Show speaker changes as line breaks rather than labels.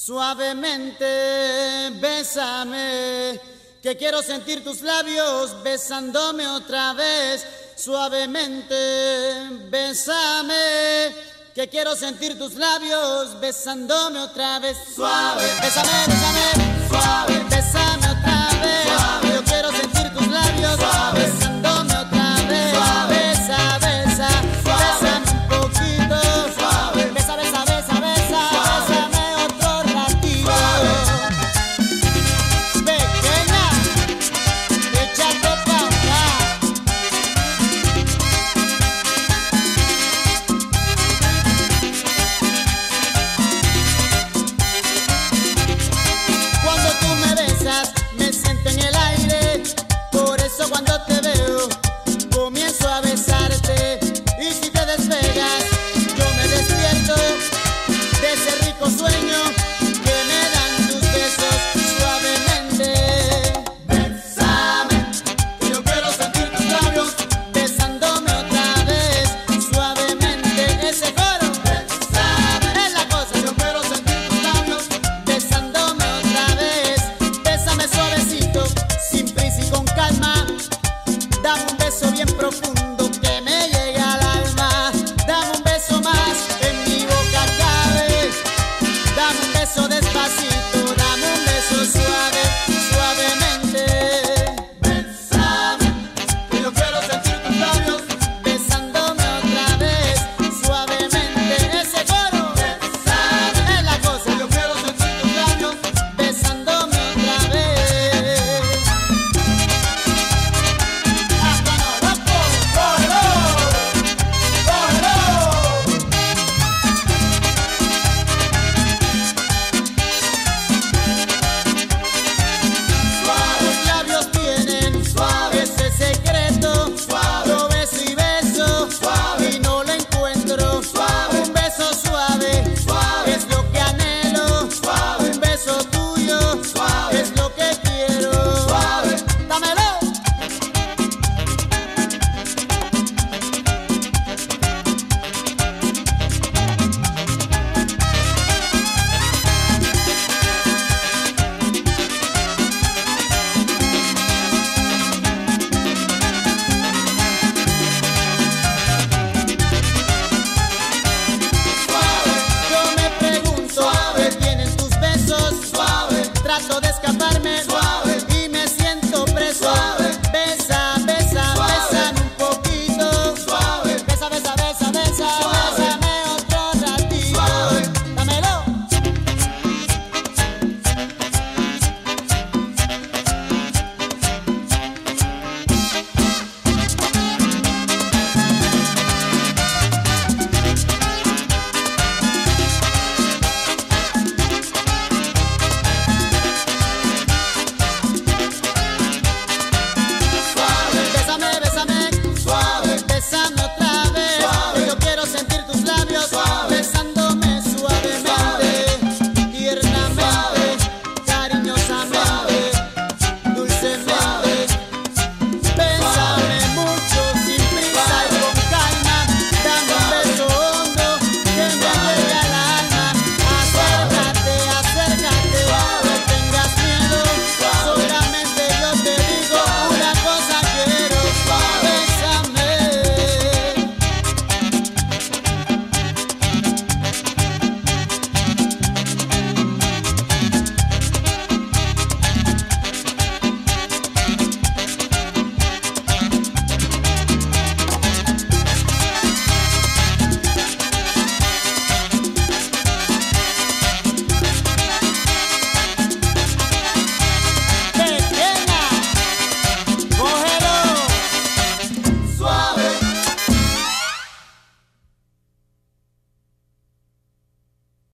Suavemente, bésame, que quiero sentir tus labios besándome otra vez. Suavemente, bésame, que quiero sentir tus labios besándome otra vez. Suave, bésame, bésame. sueño. gato descalzo.